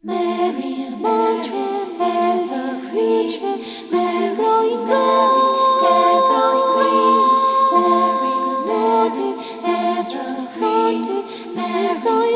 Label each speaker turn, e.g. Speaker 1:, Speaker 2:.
Speaker 1: Mary, Mary, Mary, Mary, Mary, Mary, Mary, Mary, Mary.